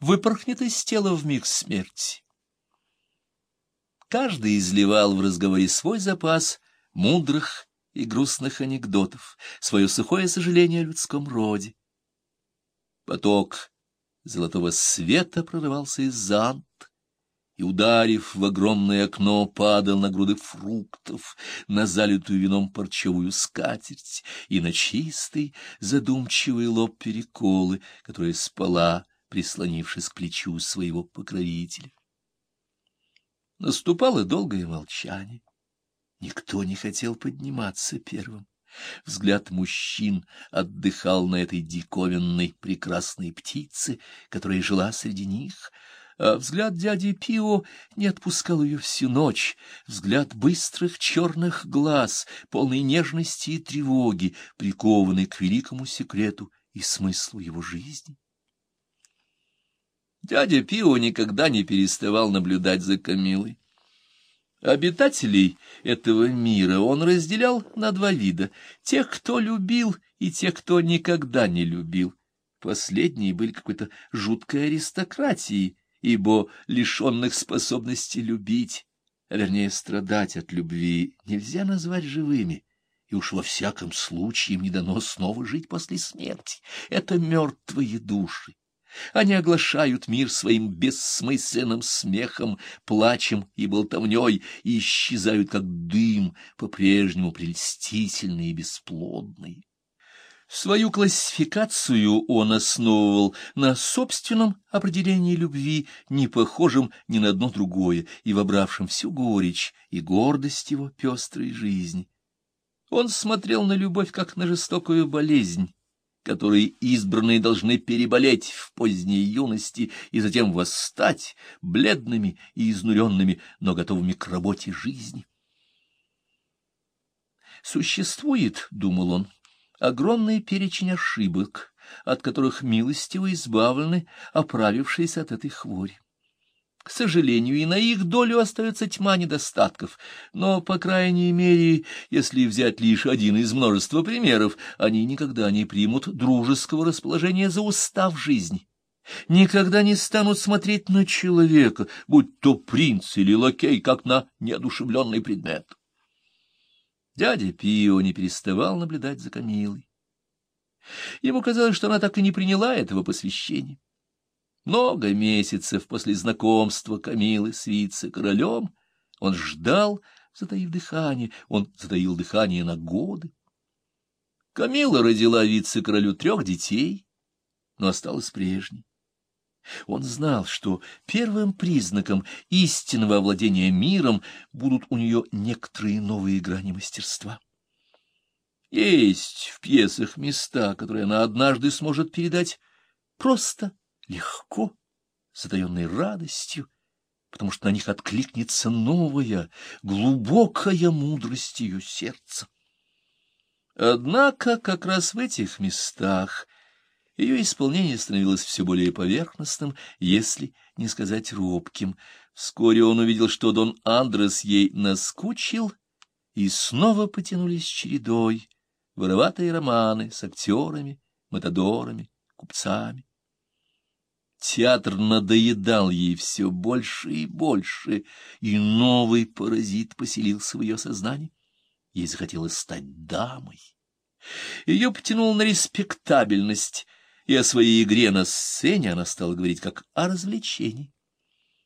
выпорхнет из тела в миг смерти. Каждый изливал в разговоре свой запас мудрых и грустных анекдотов, свое сухое сожаление о людском роде. Поток золотого света прорывался из зант, и, ударив в огромное окно, падал на груды фруктов, на залитую вином парчевую скатерть и на чистый, задумчивый лоб переколы, которая спала, прислонившись к плечу своего покровителя. Наступало долгое молчание. Никто не хотел подниматься первым. Взгляд мужчин отдыхал на этой диковинной прекрасной птице, которая жила среди них, а взгляд дяди Пио не отпускал ее всю ночь, взгляд быстрых черных глаз, полной нежности и тревоги, прикованный к великому секрету и смыслу его жизни. Дядя Пио никогда не переставал наблюдать за Камилой. Обитателей этого мира он разделял на два вида — тех, кто любил, и тех, кто никогда не любил. Последние были какой-то жуткой аристократией, ибо лишенных способности любить, а вернее страдать от любви, нельзя назвать живыми, и уж во всяком случае им не дано снова жить после смерти. Это мертвые души. Они оглашают мир своим бессмысленным смехом, плачем и болтовней, и исчезают, как дым, по-прежнему прельстительные и бесплодные. Свою классификацию он основывал на собственном определении любви, не похожем ни на одно другое, и вобравшем всю горечь и гордость его пестрой жизни. Он смотрел на любовь как на жестокую болезнь, которые избранные должны переболеть в поздней юности и затем восстать бледными и изнуренными, но готовыми к работе жизни. Существует, — думал он, огромный перечень ошибок, от которых милостиво избавлены оправившиеся от этой хвори. К сожалению, и на их долю остается тьма недостатков, но, по крайней мере, если взять лишь один из множества примеров, они никогда не примут дружеского расположения за устав жизни, никогда не станут смотреть на человека, будь то принц или лакей, как на неодушевленный предмет. Дядя Пио не переставал наблюдать за Камилой. Ему казалось, что она так и не приняла этого посвящения. Много месяцев после знакомства Камилы с вице-королем он ждал, затаив дыхание, он затаил дыхание на годы. Камила родила вице-королю трех детей, но осталась прежней. Он знал, что первым признаком истинного овладения миром будут у нее некоторые новые грани мастерства. Есть в пьесах места, которые она однажды сможет передать просто, легко, затаенной радостью, потому что на них откликнется новая, глубокая мудрость ее сердца. Однако как раз в этих местах ее исполнение становилось все более поверхностным, если не сказать робким. Вскоре он увидел, что Дон Андрес ей наскучил, и снова потянулись чередой вороватые романы с актерами, матадорами, купцами. Театр надоедал ей все больше и больше, и новый паразит поселился в ее сознании. Ей захотелось стать дамой. Ее потянуло на респектабельность, и о своей игре на сцене она стала говорить как о развлечении.